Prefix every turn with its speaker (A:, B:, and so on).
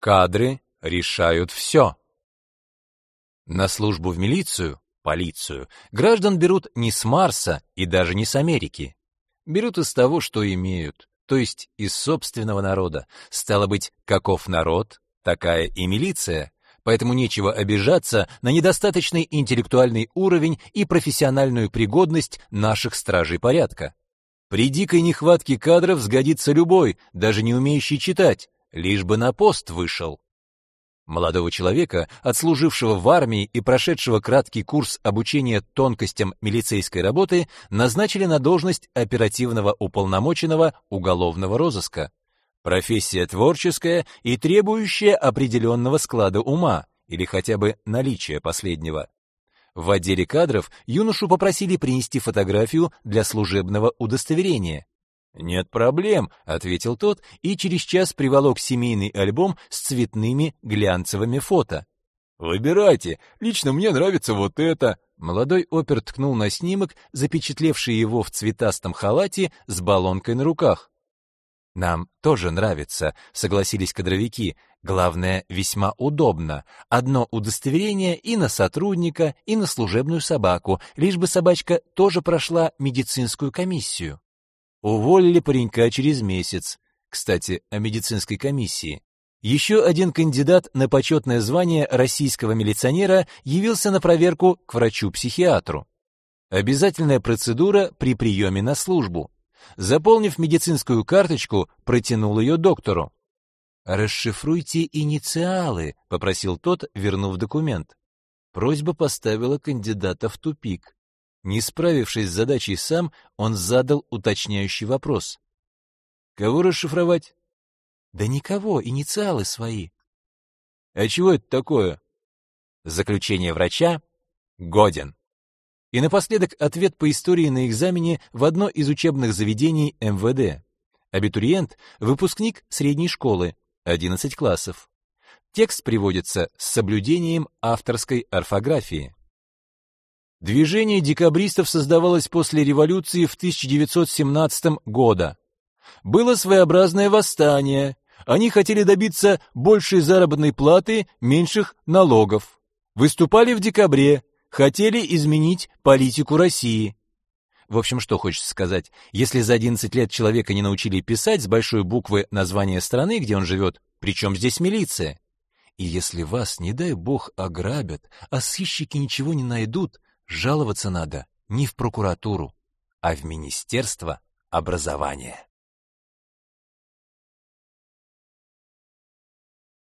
A: Кадры решают все. На службу в милицию, полицию, граждан берут не с Марса и даже не с Америки. Берут из того, что имеют, то есть из собственного народа. Стало быть, каков народ, такая и милиция. Поэтому нечего обижаться на недостаточный интеллектуальный уровень и профессиональную пригодность наших стражей порядка. При дикой нехватке кадров сгодится любой, даже не умеющий читать, лишь бы на пост вышел. Молодого человека, отслужившего в армии и прошедшего краткий курс обучения тонкостям милицейской работы, назначили на должность оперативного уполномоченного уголовного розыска. Профессия творческая и требующая определенного склада ума или хотя бы наличия последнего. В отделе кадров юношу попросили принести фотографию для служебного удостоверения. «Нет проблем», — ответил тот и через час приволок семейный альбом с цветными глянцевыми фото. «Выбирайте, лично мне нравится вот это». Молодой опер ткнул на снимок, запечатлевший его в цветастом халате с баллонкой на руках. «Нам тоже нравится», — согласились кадровики. «Главное, весьма удобно. Одно удостоверение и на сотрудника, и на служебную собаку, лишь бы собачка тоже прошла медицинскую комиссию». Уволили паренька через месяц. Кстати, о медицинской комиссии. Еще один кандидат на почетное звание российского милиционера явился на проверку к врачу-психиатру. Обязательная процедура при приеме на службу. Заполнив медицинскую карточку, протянул ее доктору. «Расшифруйте инициалы», — попросил тот, вернув документ. Просьба поставила кандидата в тупик. Не справившись с задачей сам, он задал уточняющий вопрос. «Кого расшифровать?» «Да никого, инициалы свои». «А чего это такое?» Заключение врача «Годен». И напоследок ответ по истории на экзамене в одно из учебных заведений МВД. Абитуриент — выпускник средней школы, 11 классов. Текст приводится с соблюдением авторской орфографии. Движение декабристов создавалось после революции в 1917 года. Было своеобразное восстание. Они хотели добиться большей заработной платы, меньших налогов. Выступали в декабре, хотели изменить политику России. В общем, что хочется сказать, если за 11 лет человека не научили писать с большой буквы название страны, где он живет, причем здесь милиция? И если вас, не дай бог, ограбят, а сыщики ничего не найдут, Жаловаться надо не в прокуратуру, а в Министерство образования.